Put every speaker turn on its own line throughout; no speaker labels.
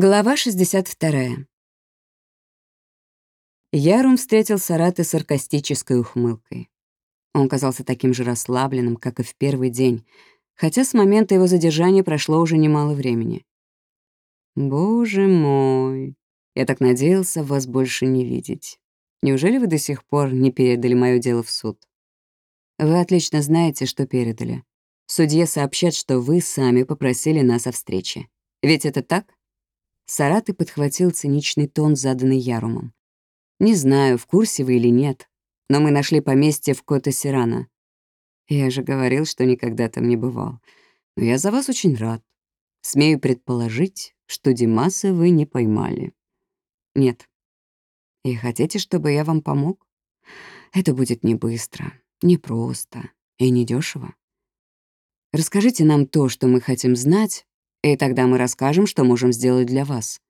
Глава 62. Ярум встретил Сараты саркастической ухмылкой. Он казался таким же расслабленным, как и в первый день, хотя с момента его задержания прошло уже немало времени. «Боже мой, я так надеялся вас больше не видеть. Неужели вы до сих пор не передали моё дело в суд? Вы отлично знаете, что передали. Судье сообщат, что вы сами попросили нас о встрече. Ведь это так?» Сараты подхватил циничный тон, заданный Ярумом. «Не знаю, в курсе вы или нет, но мы нашли поместье в Кота-Сирана. Я же говорил, что никогда там не бывал. Но я за вас очень рад. Смею предположить, что Димаса вы не поймали. Нет. И хотите, чтобы я вам помог? Это будет не быстро, не просто и не дешево. Расскажите нам то, что мы хотим знать, и тогда мы расскажем, что можем сделать для вас.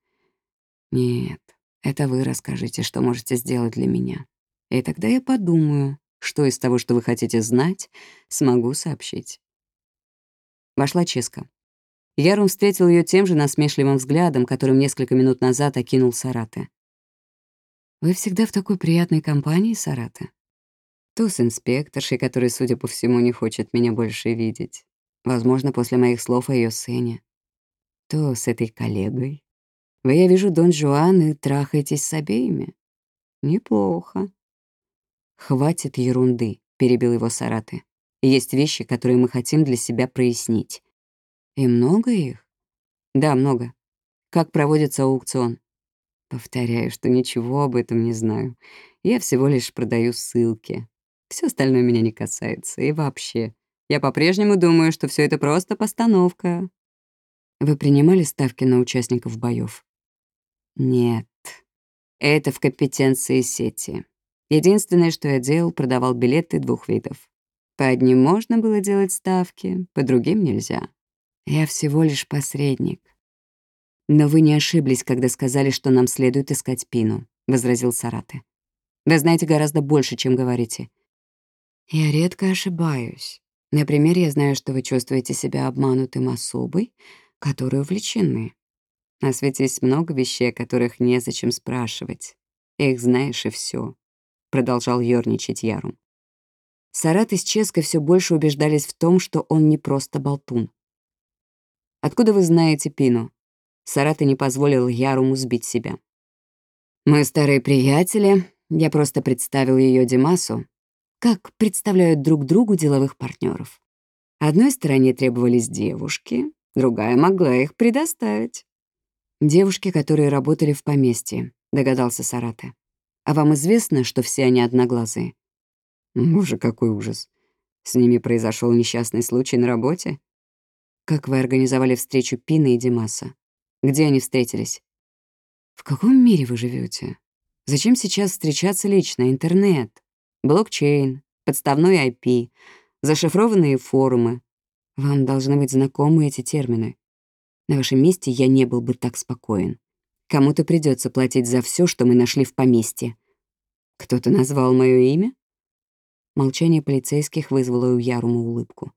Нет, это вы расскажете, что можете сделать для меня. И тогда я подумаю, что из того, что вы хотите знать, смогу сообщить. Вошла Ческа. Ярум встретил ее тем же насмешливым взглядом, которым несколько минут назад окинул Сараты. «Вы всегда в такой приятной компании, Сараты?» То с инспекторшей, которая, судя по всему, не хочет меня больше видеть. Возможно, после моих слов о ее сыне то с этой коллегой. Вы, я вижу, Дон Жуан, и трахаетесь с обеими. Неплохо. Хватит ерунды, перебил его Сараты. Есть вещи, которые мы хотим для себя прояснить. И много их? Да, много. Как проводится аукцион? Повторяю, что ничего об этом не знаю. Я всего лишь продаю ссылки. Все остальное меня не касается. И вообще, я по-прежнему думаю, что все это просто постановка. Вы принимали ставки на участников боев? Нет. Это в компетенции сети. Единственное, что я делал, продавал билеты двух видов. По одним можно было делать ставки, по другим нельзя. Я всего лишь посредник. Но вы не ошиблись, когда сказали, что нам следует искать Пину, возразил Сараты. Вы знаете гораздо больше, чем говорите. Я редко ошибаюсь. Например, я знаю, что вы чувствуете себя обманутым особой, которые увлечены. На свете есть много вещей, о которых незачем спрашивать. Их знаешь и все. продолжал ёрничать Ярум. Сарат и Ческой все больше убеждались в том, что он не просто болтун. «Откуда вы знаете Пину?» Сарат не позволил Яруму сбить себя. «Мы старые приятели. Я просто представил ее Димасу, как представляют друг другу деловых партнеров. Одной стороне требовались девушки, Другая могла их предоставить. Девушки, которые работали в поместье, догадался Сарате. А вам известно, что все они одноглазые? Боже, какой ужас. С ними произошел несчастный случай на работе? Как вы организовали встречу Пины и Димаса? Где они встретились? В каком мире вы живете? Зачем сейчас встречаться лично? Интернет, блокчейн, подставной IP, зашифрованные форумы, вам должны быть знакомы эти термины. На вашем месте я не был бы так спокоен. Кому-то придется платить за все, что мы нашли в поместье. Кто-то назвал мое имя? Молчание полицейских вызвало у Ярума улыбку.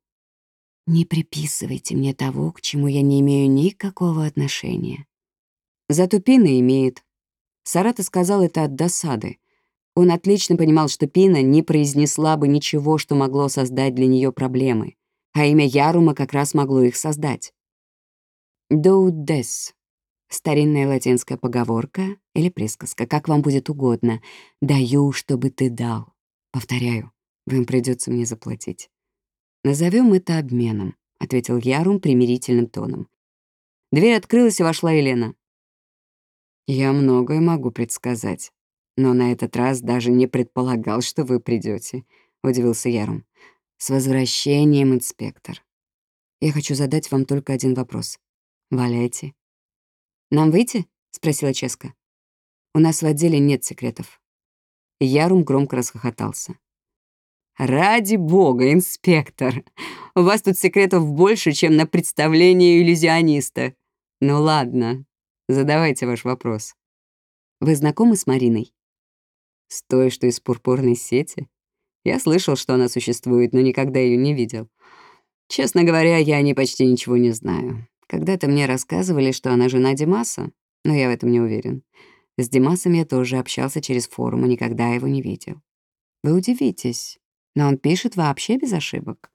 «Не приписывайте мне того, к чему я не имею никакого отношения». Зато Пина имеет. Сарата сказал это от досады. Он отлично понимал, что Пина не произнесла бы ничего, что могло создать для нее проблемы а имя Ярума как раз могло их создать. «Доудес» — старинная латинская поговорка или присказка, как вам будет угодно. «Даю, чтобы ты дал». Повторяю, вам придется мне заплатить. Назовем это обменом, — ответил Ярум примирительным тоном. Дверь открылась, и вошла Елена. «Я многое могу предсказать, но на этот раз даже не предполагал, что вы придете, удивился Ярум. «С возвращением, инспектор. Я хочу задать вам только один вопрос. Валяйте». «Нам выйти?» — спросила Ческа. «У нас в отделе нет секретов». Ярум громко расхохотался. «Ради бога, инспектор! У вас тут секретов больше, чем на представлении иллюзиониста. Ну ладно, задавайте ваш вопрос. Вы знакомы с Мариной?» «С той, что из пурпурной сети?» Я слышал, что она существует, но никогда ее не видел. Честно говоря, я о ней почти ничего не знаю. Когда-то мне рассказывали, что она жена Димаса, Но я в этом не уверен. С Димасом я тоже общался через форум и никогда его не видел. Вы удивитесь, но он пишет вообще без ошибок.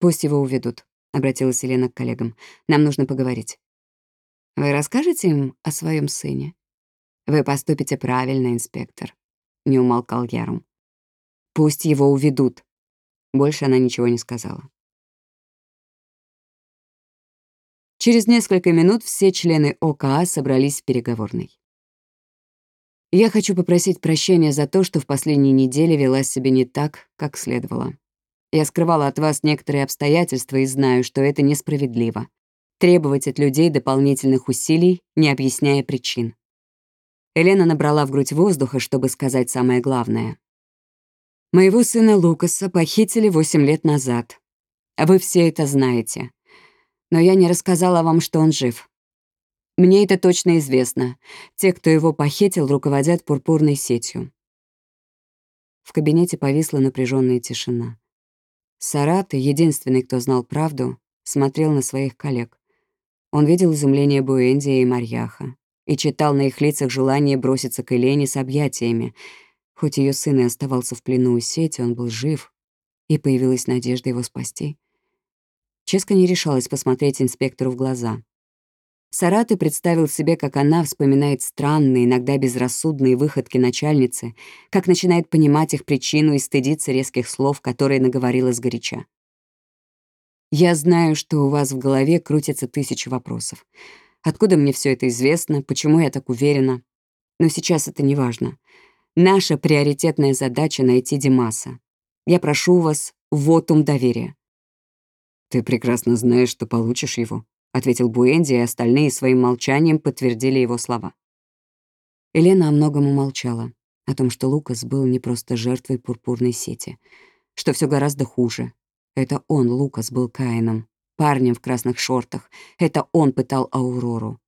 Пусть его уведут, — обратилась Елена к коллегам. Нам нужно поговорить. Вы расскажете им о своем сыне? Вы поступите правильно, инспектор, — не умолкал Ярум. Пусть его уведут. Больше она ничего не сказала. Через несколько минут все члены ОКА собрались в переговорной. Я хочу попросить прощения за то, что в последние недели вела себя не так, как следовало. Я скрывала от вас некоторые обстоятельства и знаю, что это несправедливо требовать от людей дополнительных усилий, не объясняя причин. Елена набрала в грудь воздуха, чтобы сказать самое главное. «Моего сына Лукаса похитили 8 лет назад. Вы все это знаете. Но я не рассказала вам, что он жив. Мне это точно известно. Те, кто его похитил, руководят пурпурной сетью». В кабинете повисла напряженная тишина. Сараты, единственный, кто знал правду, смотрел на своих коллег. Он видел изумление Буэндия и Марьяха и читал на их лицах желание броситься к Елене с объятиями. Хоть ее сын и оставался в плену у сети, он был жив, и появилась надежда его спасти. Ческа не решалась посмотреть инспектору в глаза. Сараты представил себе, как она вспоминает странные, иногда безрассудные выходки начальницы, как начинает понимать их причину и стыдиться резких слов, которые наговорила сгоряча. Я знаю, что у вас в голове крутятся тысячи вопросов. Откуда мне все это известно, почему я так уверена? Но сейчас это не важно. Наша приоритетная задача — найти Димаса. Я прошу вас, вотум доверия. «Ты прекрасно знаешь, что получишь его», — ответил Буэнди, и остальные своим молчанием подтвердили его слова. Елена о многом умолчала, о том, что Лукас был не просто жертвой пурпурной сети, что все гораздо хуже, это он, Лукас, был Каином, парнем в красных шортах. Это он пытал Аурору.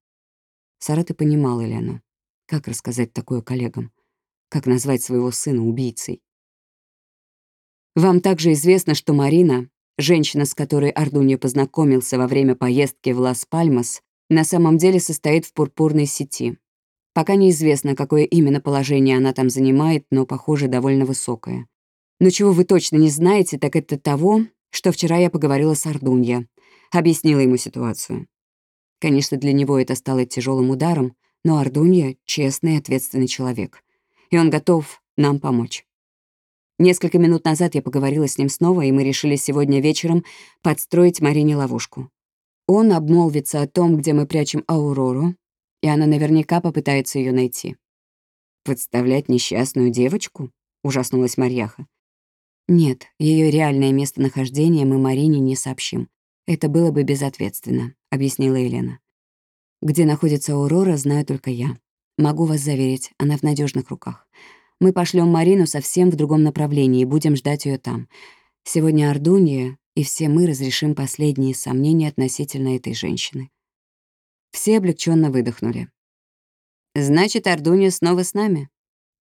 Сараты понимал Елену. Как рассказать такое коллегам? Как назвать своего сына убийцей? Вам также известно, что Марина, женщина, с которой Ардунья познакомился во время поездки в Лас-Пальмас, на самом деле состоит в пурпурной сети. Пока неизвестно, какое именно положение она там занимает, но, похоже, довольно высокое. Но чего вы точно не знаете, так это того, что вчера я поговорила с Ардунья, объяснила ему ситуацию. Конечно, для него это стало тяжелым ударом, но Ардунья — честный и ответственный человек, и он готов нам помочь. Несколько минут назад я поговорила с ним снова, и мы решили сегодня вечером подстроить Марине ловушку. Он обмолвится о том, где мы прячем Аурору, и она наверняка попытается ее найти. «Подставлять несчастную девочку?» — ужаснулась Марьяха. Нет, ее реальное местонахождение мы Марине не сообщим. Это было бы безответственно, объяснила Елена. Где находится Аурора, знаю только я. Могу вас заверить, она в надежных руках. Мы пошлем Марину совсем в другом направлении и будем ждать ее там. Сегодня Ардунья и все мы разрешим последние сомнения относительно этой женщины. Все облегченно выдохнули. Значит, Ардунья снова с нами.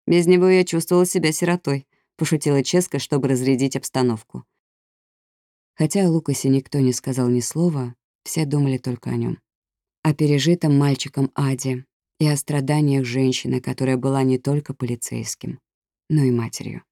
Без него я чувствовала себя сиротой. — пошутила Ческа, чтобы разрядить обстановку. Хотя о Лукасе никто не сказал ни слова, все думали только о нем. О пережитом мальчиком Аде и о страданиях женщины, которая была не только полицейским, но и матерью.